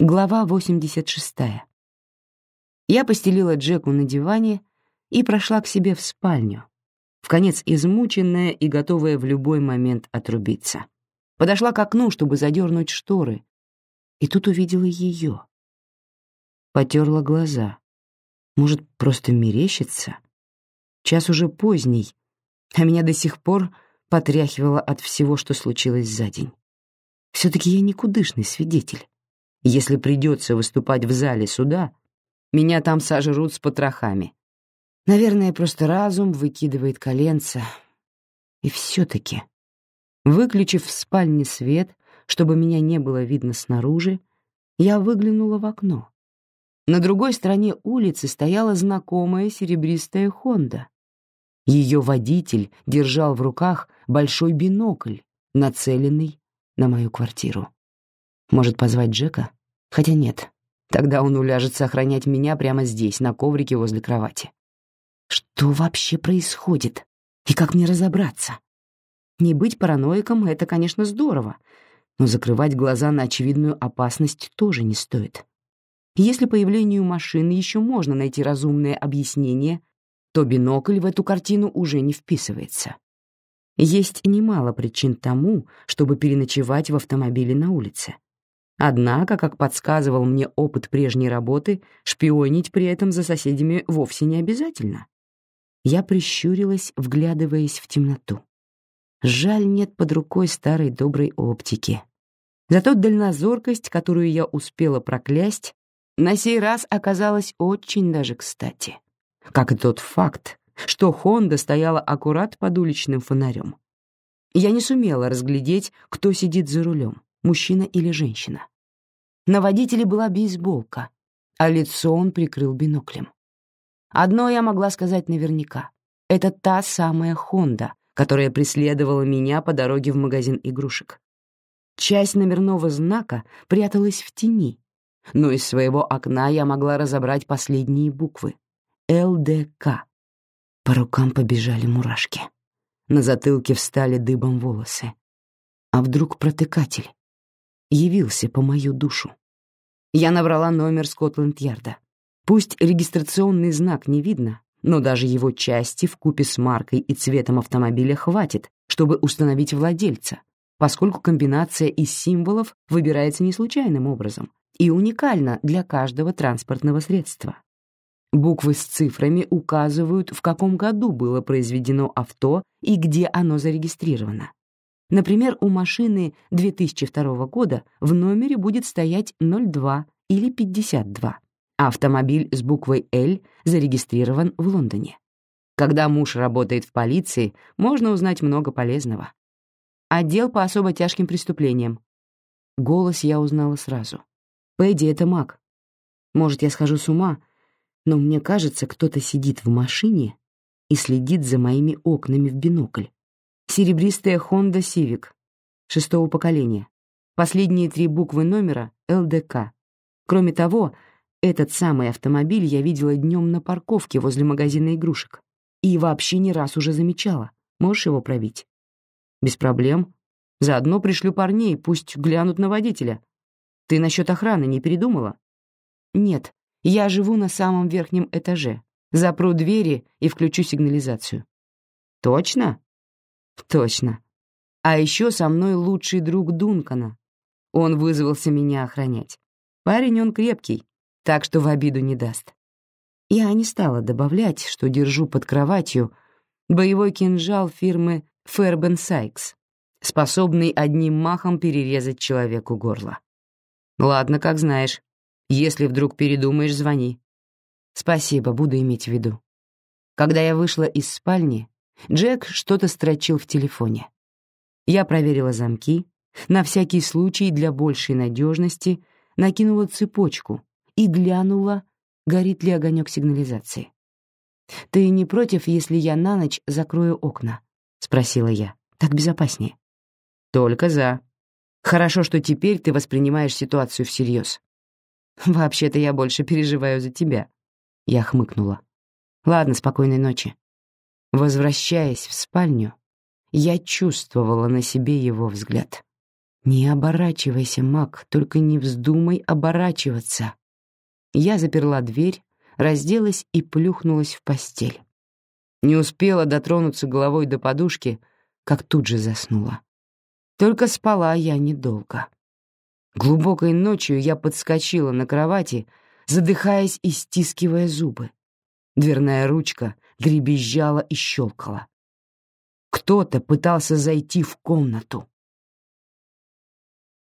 Глава 86. Я постелила Джеку на диване и прошла к себе в спальню, в конец измученная и готовая в любой момент отрубиться. Подошла к окну, чтобы задернуть шторы, и тут увидела ее. Потерла глаза. Может, просто мерещится? Час уже поздний, а меня до сих пор потряхивало от всего, что случилось за день. Все-таки я никудышный свидетель. Если придется выступать в зале суда, меня там сожрут с потрохами. Наверное, просто разум выкидывает коленца. И все-таки, выключив в спальне свет, чтобы меня не было видно снаружи, я выглянула в окно. На другой стороне улицы стояла знакомая серебристая «Хонда». Ее водитель держал в руках большой бинокль, нацеленный на мою квартиру. Может, позвать Джека? Хотя нет. Тогда он уляжется охранять меня прямо здесь, на коврике возле кровати. Что вообще происходит? И как мне разобраться? Не быть параноиком — это, конечно, здорово, но закрывать глаза на очевидную опасность тоже не стоит. Если появлению машины еще можно найти разумное объяснение, то бинокль в эту картину уже не вписывается. Есть немало причин тому, чтобы переночевать в автомобиле на улице. Однако, как подсказывал мне опыт прежней работы, шпионить при этом за соседями вовсе не обязательно. Я прищурилась, вглядываясь в темноту. Жаль, нет под рукой старой доброй оптики. Зато дальнозоркость, которую я успела проклясть, на сей раз оказалась очень даже кстати. Как и тот факт, что Хонда стояла аккурат под уличным фонарем. Я не сумела разглядеть, кто сидит за рулем мужчина или женщина. На водителе была бейсболка, а лицо он прикрыл биноклем. Одно я могла сказать наверняка. Это та самая «Хонда», которая преследовала меня по дороге в магазин игрушек. Часть номерного знака пряталась в тени, но из своего окна я могла разобрать последние буквы — ЛДК. По рукам побежали мурашки. На затылке встали дыбом волосы. А вдруг протыкатель? Явился по мою душу. Я набрала номер Скотланд-Ярда. Пусть регистрационный знак не видно, но даже его части в купе с маркой и цветом автомобиля хватит, чтобы установить владельца, поскольку комбинация из символов выбирается не случайным образом и уникальна для каждого транспортного средства. Буквы с цифрами указывают, в каком году было произведено авто и где оно зарегистрировано. Например, у машины 2002 года в номере будет стоять 02 или 52, а автомобиль с буквой «Л» зарегистрирован в Лондоне. Когда муж работает в полиции, можно узнать много полезного. Отдел по особо тяжким преступлениям. Голос я узнала сразу. Пэдди — это маг. Может, я схожу с ума, но мне кажется, кто-то сидит в машине и следит за моими окнами в бинокль. Серебристая Honda Civic шестого поколения. Последние три буквы номера — ЛДК. Кроме того, этот самый автомобиль я видела днем на парковке возле магазина игрушек. И вообще не раз уже замечала. Можешь его пробить? Без проблем. Заодно пришлю парней, пусть глянут на водителя. Ты насчет охраны не передумала? Нет, я живу на самом верхнем этаже. Запру двери и включу сигнализацию. Точно? Точно. А еще со мной лучший друг Дункана. Он вызвался меня охранять. Парень он крепкий, так что в обиду не даст. Я не стала добавлять, что держу под кроватью боевой кинжал фирмы Fairbairn Sykes, способный одним махом перерезать человеку горло. Ладно, как знаешь. Если вдруг передумаешь, звони. Спасибо, буду иметь в виду. Когда я вышла из спальни, Джек что-то строчил в телефоне. Я проверила замки, на всякий случай для большей надежности накинула цепочку и глянула, горит ли огонек сигнализации. «Ты не против, если я на ночь закрою окна?» — спросила я. «Так безопаснее». «Только за. Хорошо, что теперь ты воспринимаешь ситуацию всерьез». «Вообще-то я больше переживаю за тебя», — я хмыкнула. «Ладно, спокойной ночи». Возвращаясь в спальню, я чувствовала на себе его взгляд. «Не оборачивайся, Мак, только не вздумай оборачиваться». Я заперла дверь, разделась и плюхнулась в постель. Не успела дотронуться головой до подушки, как тут же заснула. Только спала я недолго. Глубокой ночью я подскочила на кровати, задыхаясь и стискивая зубы. Дверная ручка дребезжала и щелкала. Кто-то пытался зайти в комнату.